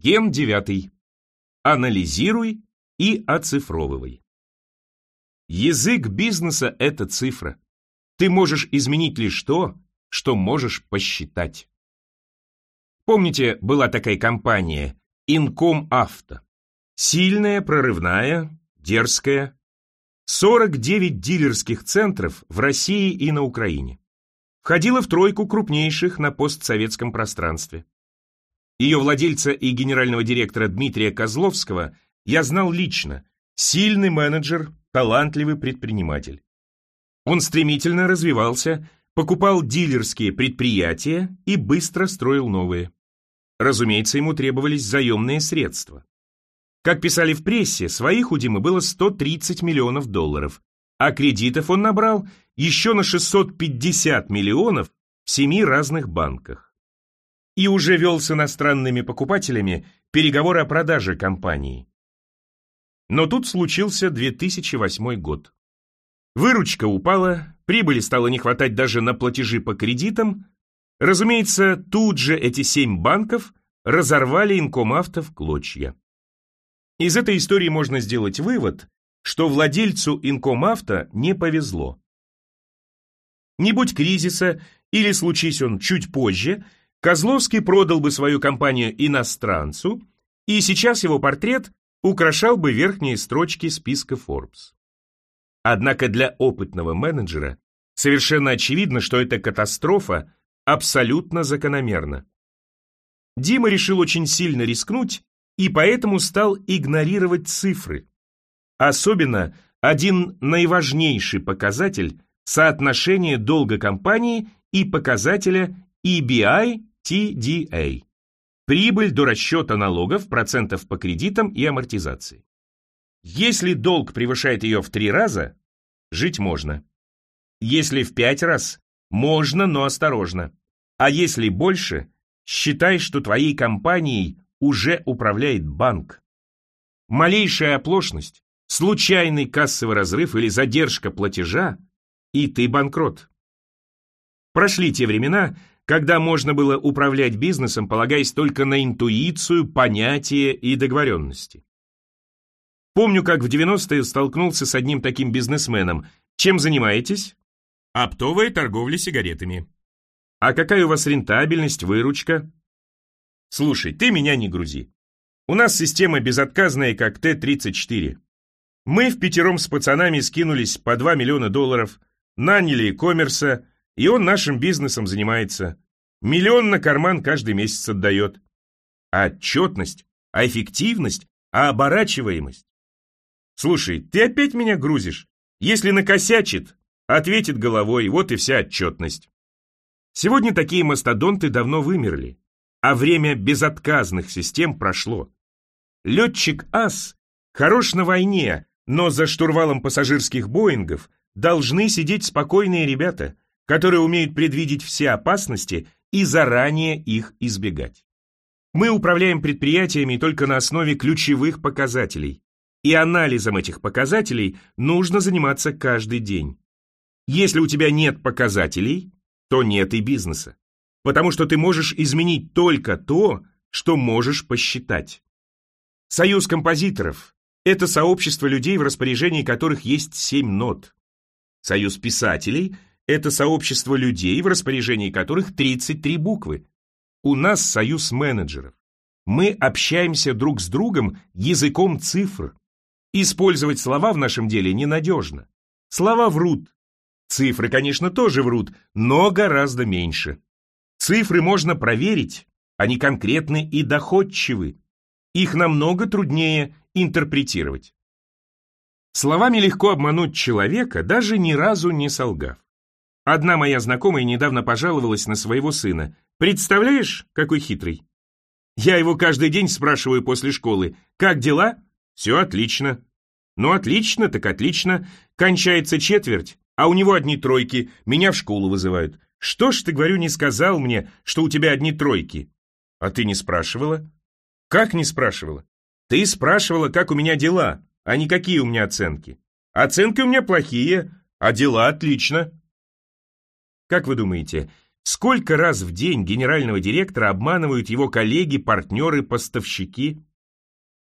Ген 9. Анализируй и оцифровывай. Язык бизнеса – это цифра. Ты можешь изменить лишь то, что можешь посчитать. Помните, была такая компания Инком Авто. Сильная, прорывная, дерзкая. 49 дилерских центров в России и на Украине. Входила в тройку крупнейших на постсоветском пространстве. Ее владельца и генерального директора Дмитрия Козловского я знал лично. Сильный менеджер, талантливый предприниматель. Он стремительно развивался, покупал дилерские предприятия и быстро строил новые. Разумеется, ему требовались заемные средства. Как писали в прессе, своих у Димы было 130 миллионов долларов, а кредитов он набрал еще на 650 миллионов в семи разных банках. И уже вел с иностранными покупателями переговоры о продаже компании. Но тут случился 2008 год. Выручка упала, прибыли стало не хватать даже на платежи по кредитам, Разумеется, тут же эти семь банков разорвали инкомавто в клочья. Из этой истории можно сделать вывод, что владельцу инкомавто не повезло. Не будь кризиса, или случись он чуть позже, Козловский продал бы свою компанию иностранцу, и сейчас его портрет украшал бы верхние строчки списка Forbes. Однако для опытного менеджера совершенно очевидно, что эта катастрофа абсолютно закономерно. Дима решил очень сильно рискнуть и поэтому стал игнорировать цифры. Особенно один наиважнейший показатель – соотношение долга компании и показателя EBI-TDA – прибыль до расчета налогов, процентов по кредитам и амортизации. Если долг превышает ее в три раза, жить можно. Если в пять раз, можно, но осторожно. А если больше, считай, что твоей компанией уже управляет банк. Малейшая оплошность, случайный кассовый разрыв или задержка платежа, и ты банкрот. Прошли те времена, когда можно было управлять бизнесом, полагаясь только на интуицию, понятия и договоренности. Помню, как в 90-е столкнулся с одним таким бизнесменом. Чем занимаетесь? Оптовая торговля сигаретами. А какая у вас рентабельность, выручка? Слушай, ты меня не грузи. У нас система безотказная, как Т-34. Мы в пятером с пацанами скинулись по 2 миллиона долларов, наняли коммерса, и он нашим бизнесом занимается. Миллион на карман каждый месяц отдает. А отчетность, а эффективность, а оборачиваемость. Слушай, ты опять меня грузишь. Если накосячит, ответит головой, вот и вся отчетность. Сегодня такие мастодонты давно вымерли, а время безотказных систем прошло. Летчик-ас хорош на войне, но за штурвалом пассажирских Боингов должны сидеть спокойные ребята, которые умеют предвидеть все опасности и заранее их избегать. Мы управляем предприятиями только на основе ключевых показателей, и анализом этих показателей нужно заниматься каждый день. Если у тебя нет показателей, то нет и бизнеса. Потому что ты можешь изменить только то, что можешь посчитать. Союз композиторов – это сообщество людей, в распоряжении которых есть семь нот. Союз писателей – это сообщество людей, в распоряжении которых 33 буквы. У нас союз менеджеров. Мы общаемся друг с другом языком цифр. Использовать слова в нашем деле ненадежно. Слова врут, Цифры, конечно, тоже врут, но гораздо меньше. Цифры можно проверить, они конкретны и доходчивы. Их намного труднее интерпретировать. Словами легко обмануть человека, даже ни разу не солгав. Одна моя знакомая недавно пожаловалась на своего сына. Представляешь, какой хитрый? Я его каждый день спрашиваю после школы, как дела? Все отлично. Ну, отлично, так отлично. Кончается четверть, а у него одни тройки, меня в школу вызывают. Что ж ты, говорю, не сказал мне, что у тебя одни тройки? А ты не спрашивала? Как не спрашивала? Ты спрашивала, как у меня дела, а не какие у меня оценки. Оценки у меня плохие, а дела отлично. Как вы думаете, Сколько раз в день генерального директора обманывают его коллеги, партнеры, поставщики?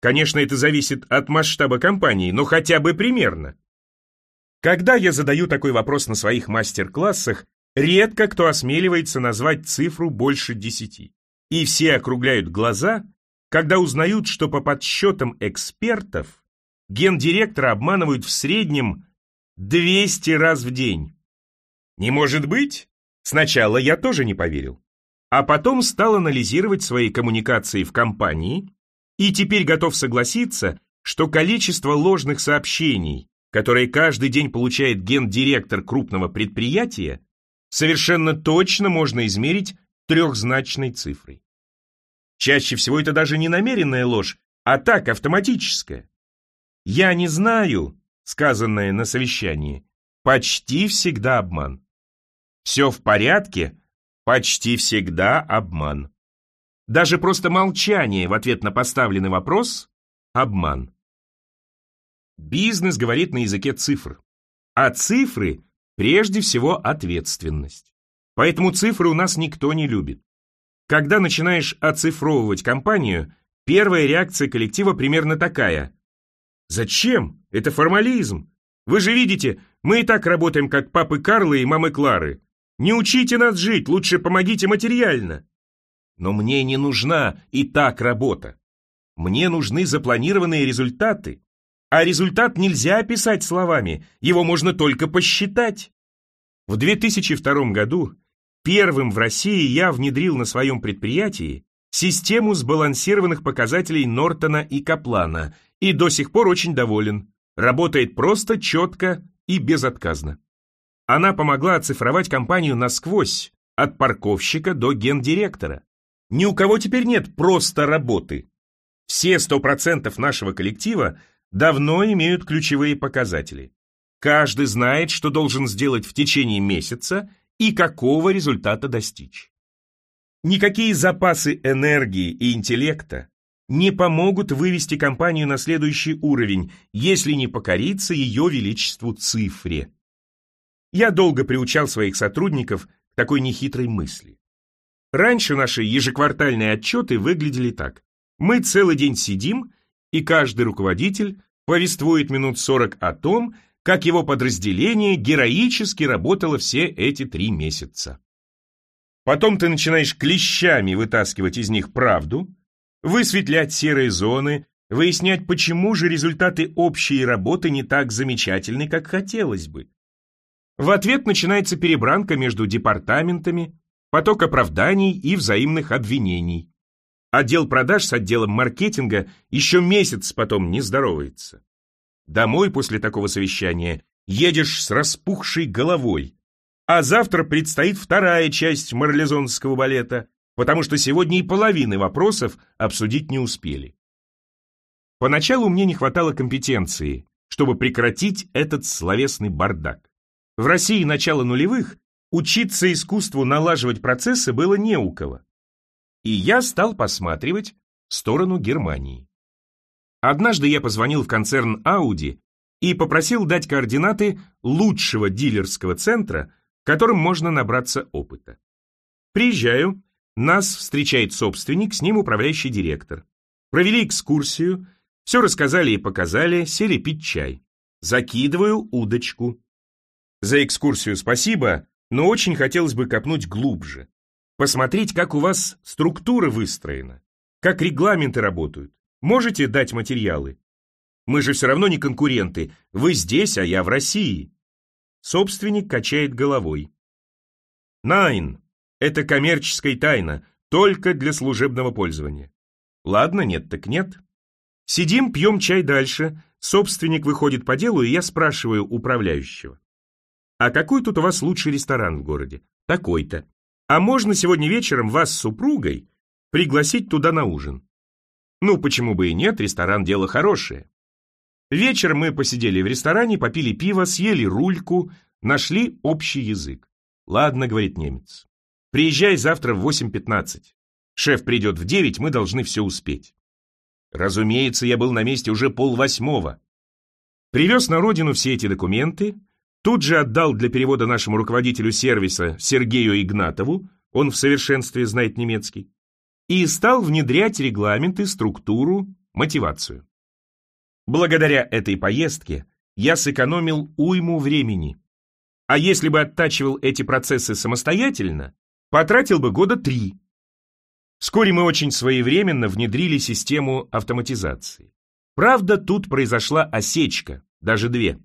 Конечно, это зависит от масштаба компании, но хотя бы примерно. Когда я задаю такой вопрос на своих мастер-классах, редко кто осмеливается назвать цифру больше десяти. И все округляют глаза, когда узнают, что по подсчетам экспертов гендиректора обманывают в среднем 200 раз в день. Не может быть? Сначала я тоже не поверил. А потом стал анализировать свои коммуникации в компании и теперь готов согласиться, что количество ложных сообщений, которые каждый день получает гендиректор крупного предприятия, совершенно точно можно измерить трехзначной цифрой. Чаще всего это даже не намеренная ложь, а так, автоматическая. «Я не знаю», сказанное на совещании, почти всегда обман. Все в порядке, почти всегда обман. Даже просто молчание в ответ на поставленный вопрос – обман. Бизнес говорит на языке цифр. А цифры – прежде всего ответственность. Поэтому цифры у нас никто не любит. Когда начинаешь оцифровывать компанию, первая реакция коллектива примерно такая. Зачем? Это формализм. Вы же видите, мы и так работаем, как папы Карлы и мамы Клары. Не учите нас жить, лучше помогите материально. Но мне не нужна и так работа. Мне нужны запланированные результаты. А результат нельзя описать словами, его можно только посчитать. В 2002 году первым в России я внедрил на своем предприятии систему сбалансированных показателей Нортона и Каплана и до сих пор очень доволен. Работает просто, четко и безотказно. Она помогла оцифровать компанию насквозь, от парковщика до гендиректора. Ни у кого теперь нет просто работы. Все 100% нашего коллектива давно имеют ключевые показатели. Каждый знает, что должен сделать в течение месяца и какого результата достичь. Никакие запасы энергии и интеллекта не помогут вывести компанию на следующий уровень, если не покориться ее величеству цифре. Я долго приучал своих сотрудников к такой нехитрой мысли. Раньше наши ежеквартальные отчеты выглядели так. Мы целый день сидим и каждый руководитель повествует минут 40 о том, как его подразделение героически работало все эти три месяца. Потом ты начинаешь клещами вытаскивать из них правду, высветлять серые зоны, выяснять, почему же результаты общей работы не так замечательны, как хотелось бы. В ответ начинается перебранка между департаментами, поток оправданий и взаимных обвинений. Отдел продаж с отделом маркетинга еще месяц потом не здоровается. Домой после такого совещания едешь с распухшей головой. А завтра предстоит вторая часть марлезонского балета, потому что сегодня и половины вопросов обсудить не успели. Поначалу мне не хватало компетенции, чтобы прекратить этот словесный бардак. В России начала нулевых учиться искусству налаживать процессы было не у кого и я стал посматривать в сторону Германии. Однажды я позвонил в концерн Audi и попросил дать координаты лучшего дилерского центра, которым можно набраться опыта. Приезжаю, нас встречает собственник, с ним управляющий директор. Провели экскурсию, все рассказали и показали, сели пить чай. Закидываю удочку. За экскурсию спасибо, но очень хотелось бы копнуть глубже посмотреть, как у вас структура выстроена, как регламенты работают. Можете дать материалы? Мы же все равно не конкуренты. Вы здесь, а я в России. Собственник качает головой. Найн. Это коммерческая тайна, только для служебного пользования. Ладно, нет так нет. Сидим, пьем чай дальше. Собственник выходит по делу, и я спрашиваю управляющего. А какой тут у вас лучший ресторан в городе? Такой-то. А можно сегодня вечером вас с супругой пригласить туда на ужин? Ну, почему бы и нет, ресторан – дело хорошее. Вечером мы посидели в ресторане, попили пиво, съели рульку, нашли общий язык. Ладно, говорит немец. Приезжай завтра в 8.15. Шеф придет в 9, мы должны все успеть. Разумеется, я был на месте уже полвосьмого. Привез на родину все эти документы, тут же отдал для перевода нашему руководителю сервиса Сергею Игнатову, он в совершенстве знает немецкий, и стал внедрять регламенты, структуру, мотивацию. Благодаря этой поездке я сэкономил уйму времени. А если бы оттачивал эти процессы самостоятельно, потратил бы года три. Вскоре мы очень своевременно внедрили систему автоматизации. Правда, тут произошла осечка, даже две.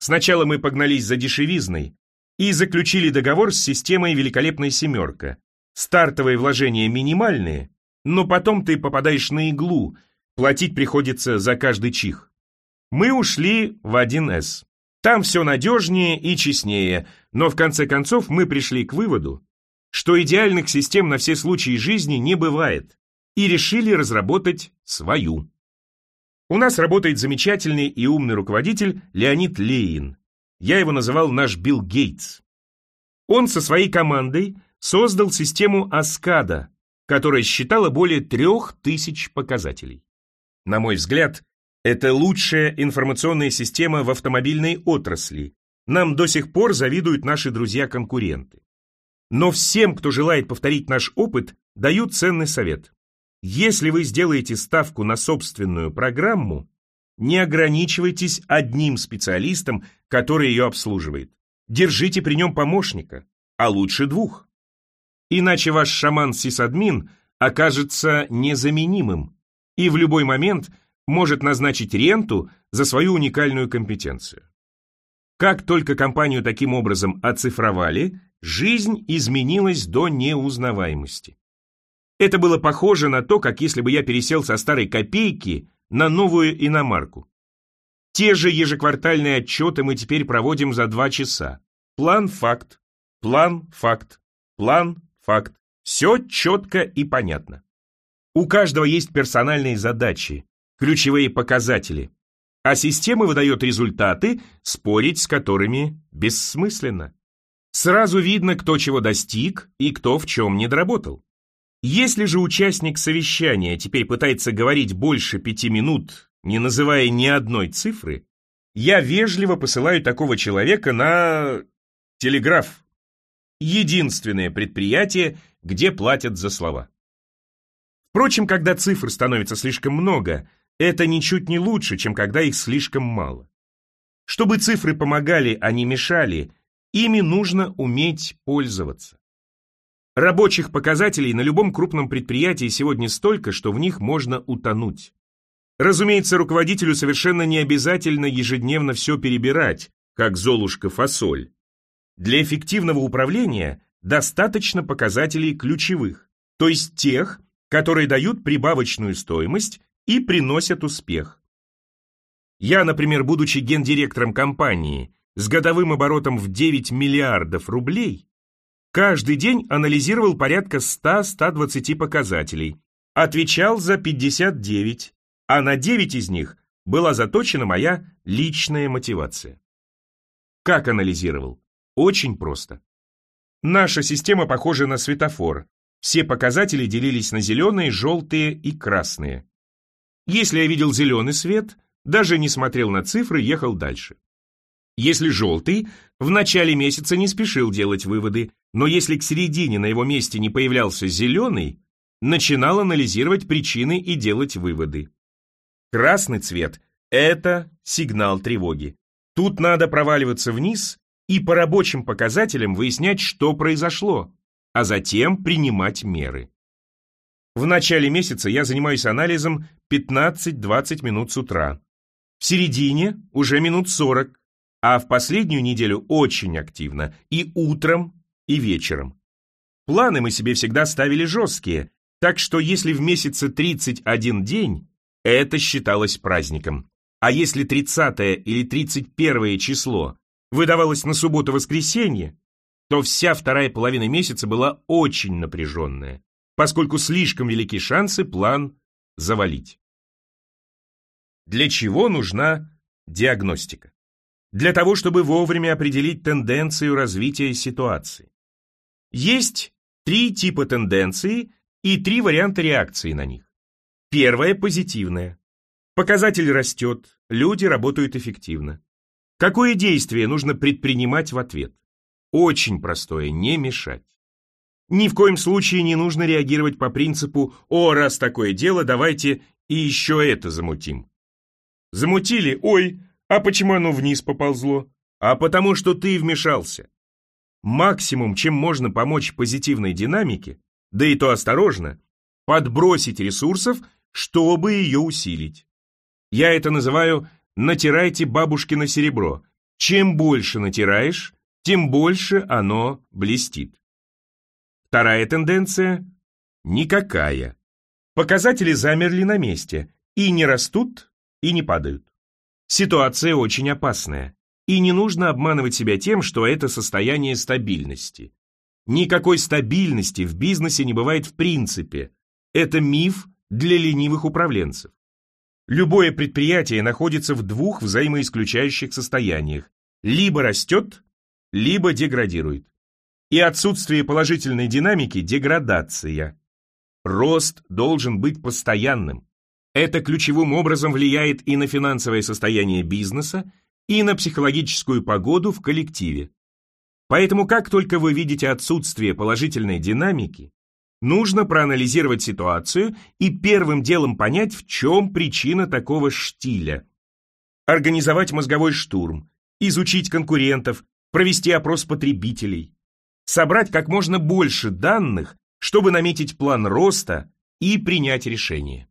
Сначала мы погнались за дешевизной и заключили договор с системой «Великолепная семерка». Стартовые вложения минимальные, но потом ты попадаешь на иглу, платить приходится за каждый чих. Мы ушли в 1С. Там все надежнее и честнее, но в конце концов мы пришли к выводу, что идеальных систем на все случаи жизни не бывает, и решили разработать свою. У нас работает замечательный и умный руководитель Леонид Леин. Я его называл наш Билл Гейтс. Он со своей командой создал систему Аскада, которая считала более трех тысяч показателей. На мой взгляд, это лучшая информационная система в автомобильной отрасли. Нам до сих пор завидуют наши друзья-конкуренты. Но всем, кто желает повторить наш опыт, дают ценный совет. Если вы сделаете ставку на собственную программу, не ограничивайтесь одним специалистом, который ее обслуживает. Держите при нем помощника, а лучше двух. Иначе ваш шаман-сисадмин окажется незаменимым и в любой момент может назначить ренту за свою уникальную компетенцию. Как только компанию таким образом оцифровали, жизнь изменилась до неузнаваемости. Это было похоже на то, как если бы я пересел со старой копейки на новую иномарку. Те же ежеквартальные отчеты мы теперь проводим за два часа. План-факт, план-факт, план-факт. Все четко и понятно. У каждого есть персональные задачи, ключевые показатели, а система выдает результаты, спорить с которыми бессмысленно. Сразу видно, кто чего достиг и кто в чем не доработал. Если же участник совещания теперь пытается говорить больше пяти минут, не называя ни одной цифры, я вежливо посылаю такого человека на... телеграф. Единственное предприятие, где платят за слова. Впрочем, когда цифр становится слишком много, это ничуть не лучше, чем когда их слишком мало. Чтобы цифры помогали, а не мешали, ими нужно уметь пользоваться. Рабочих показателей на любом крупном предприятии сегодня столько, что в них можно утонуть. Разумеется, руководителю совершенно не обязательно ежедневно все перебирать, как Золушка фасоль. Для эффективного управления достаточно показателей ключевых, то есть тех, которые дают прибавочную стоимость и приносят успех. Я, например, будучи гендиректором компании с годовым оборотом в 9 миллиардов рублей, Каждый день анализировал порядка 100-120 показателей, отвечал за 59, а на 9 из них была заточена моя личная мотивация. Как анализировал? Очень просто. Наша система похожа на светофор. Все показатели делились на зеленые, желтые и красные. Если я видел зеленый свет, даже не смотрел на цифры, ехал дальше. Если желтый, в начале месяца не спешил делать выводы, но если к середине на его месте не появлялся зеленый, начинал анализировать причины и делать выводы. Красный цвет – это сигнал тревоги. Тут надо проваливаться вниз и по рабочим показателям выяснять, что произошло, а затем принимать меры. В начале месяца я занимаюсь анализом 15-20 минут с утра. В середине уже минут 40, а в последнюю неделю очень активно и утром, и вечером. Планы мы себе всегда ставили жесткие, так что если в месяце 31 день, это считалось праздником. А если 30 или 31 число выдавалось на субботу-воскресенье, то вся вторая половина месяца была очень напряженная, поскольку слишком велики шансы план завалить. Для чего нужна диагностика? Для того, чтобы вовремя определить тенденцию развития ситуации. Есть три типа тенденции и три варианта реакции на них. Первая – позитивная. Показатель растет, люди работают эффективно. Какое действие нужно предпринимать в ответ? Очень простое – не мешать. Ни в коем случае не нужно реагировать по принципу «О, раз такое дело, давайте и еще это замутим». Замутили, ой, а почему оно вниз поползло? А потому что ты вмешался. Максимум, чем можно помочь позитивной динамике, да и то осторожно, подбросить ресурсов, чтобы ее усилить. Я это называю «натирайте бабушкино серебро». Чем больше натираешь, тем больше оно блестит. Вторая тенденция – никакая. Показатели замерли на месте и не растут, и не падают. Ситуация очень опасная, и не нужно обманывать себя тем, что это состояние стабильности. Никакой стабильности в бизнесе не бывает в принципе. Это миф для ленивых управленцев. Любое предприятие находится в двух взаимоисключающих состояниях. Либо растет, либо деградирует. И отсутствие положительной динамики – деградация. Рост должен быть постоянным. Это ключевым образом влияет и на финансовое состояние бизнеса, и на психологическую погоду в коллективе. Поэтому как только вы видите отсутствие положительной динамики, нужно проанализировать ситуацию и первым делом понять, в чем причина такого штиля. Организовать мозговой штурм, изучить конкурентов, провести опрос потребителей, собрать как можно больше данных, чтобы наметить план роста и принять решение.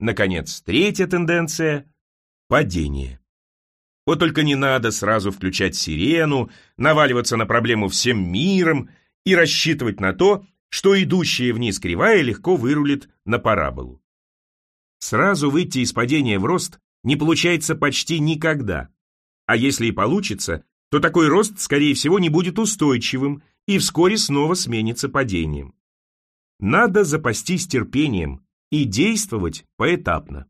Наконец, третья тенденция – падение. Вот только не надо сразу включать сирену, наваливаться на проблему всем миром и рассчитывать на то, что идущая вниз кривая легко вырулит на параболу. Сразу выйти из падения в рост не получается почти никогда. А если и получится, то такой рост, скорее всего, не будет устойчивым и вскоре снова сменится падением. Надо запастись терпением и действовать поэтапно.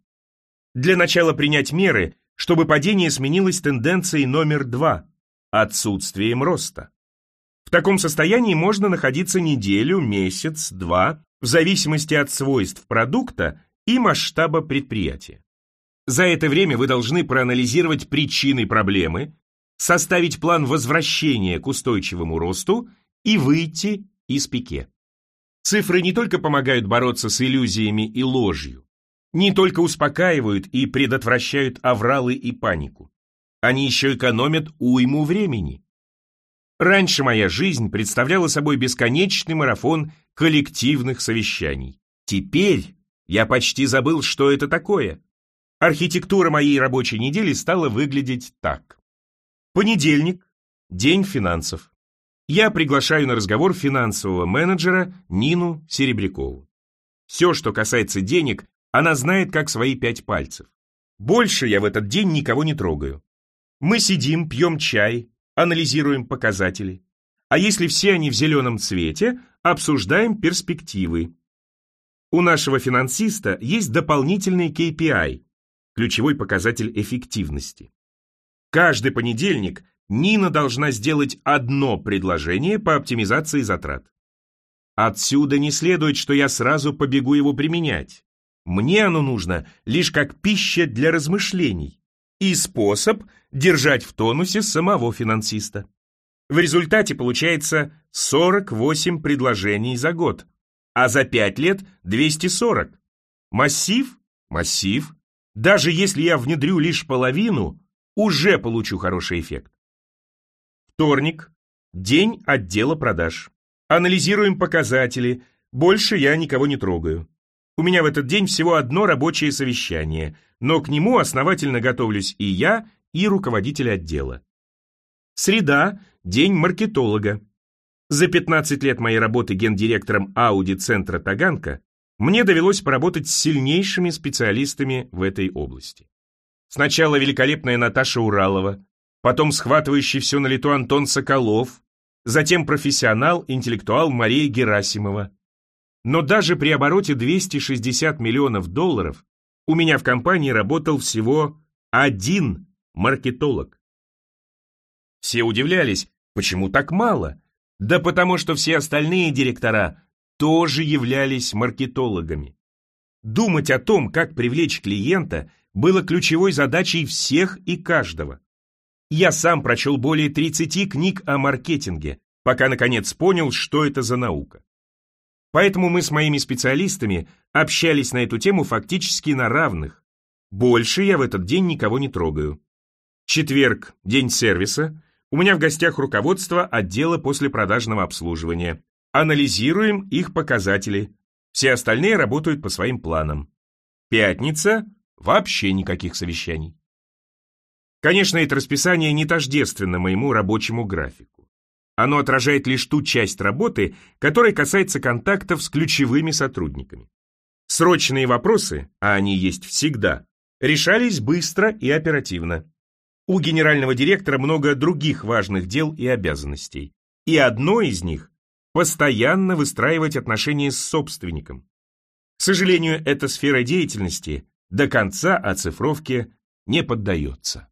Для начала принять меры, чтобы падение сменилось тенденцией номер два – отсутствием роста. В таком состоянии можно находиться неделю, месяц, два, в зависимости от свойств продукта и масштаба предприятия. За это время вы должны проанализировать причины проблемы, составить план возвращения к устойчивому росту и выйти из пике. Цифры не только помогают бороться с иллюзиями и ложью, не только успокаивают и предотвращают авралы и панику. Они еще экономят уйму времени. Раньше моя жизнь представляла собой бесконечный марафон коллективных совещаний. Теперь я почти забыл, что это такое. Архитектура моей рабочей недели стала выглядеть так. Понедельник – день финансов. Я приглашаю на разговор финансового менеджера Нину Серебрякову. Все, что касается денег, она знает как свои пять пальцев. Больше я в этот день никого не трогаю. Мы сидим, пьем чай, анализируем показатели. А если все они в зеленом цвете, обсуждаем перспективы. У нашего финансиста есть дополнительный KPI, ключевой показатель эффективности. Каждый понедельник Нина должна сделать одно предложение по оптимизации затрат. Отсюда не следует, что я сразу побегу его применять. Мне оно нужно лишь как пища для размышлений и способ держать в тонусе самого финансиста. В результате получается 48 предложений за год, а за 5 лет 240. Массив? Массив. Даже если я внедрю лишь половину, уже получу хороший эффект. Вторник. День отдела продаж. Анализируем показатели. Больше я никого не трогаю. У меня в этот день всего одно рабочее совещание, но к нему основательно готовлюсь и я, и руководитель отдела. Среда – день маркетолога. За 15 лет моей работы гендиректором Ауди-центра Таганка мне довелось поработать с сильнейшими специалистами в этой области. Сначала великолепная Наташа Уралова, потом схватывающий все на лету Антон Соколов, затем профессионал, интеллектуал Мария Герасимова. Но даже при обороте 260 миллионов долларов у меня в компании работал всего один маркетолог. Все удивлялись, почему так мало? Да потому что все остальные директора тоже являлись маркетологами. Думать о том, как привлечь клиента, было ключевой задачей всех и каждого. Я сам прочел более 30 книг о маркетинге, пока наконец понял, что это за наука. Поэтому мы с моими специалистами общались на эту тему фактически на равных. Больше я в этот день никого не трогаю. Четверг, день сервиса. У меня в гостях руководство отдела после продажного обслуживания. Анализируем их показатели. Все остальные работают по своим планам. Пятница – вообще никаких совещаний. Конечно, это расписание не тождественно моему рабочему графику. Оно отражает лишь ту часть работы, которая касается контактов с ключевыми сотрудниками. Срочные вопросы, а они есть всегда, решались быстро и оперативно. У генерального директора много других важных дел и обязанностей. И одно из них – постоянно выстраивать отношения с собственником. К сожалению, эта сфера деятельности до конца оцифровке не поддается.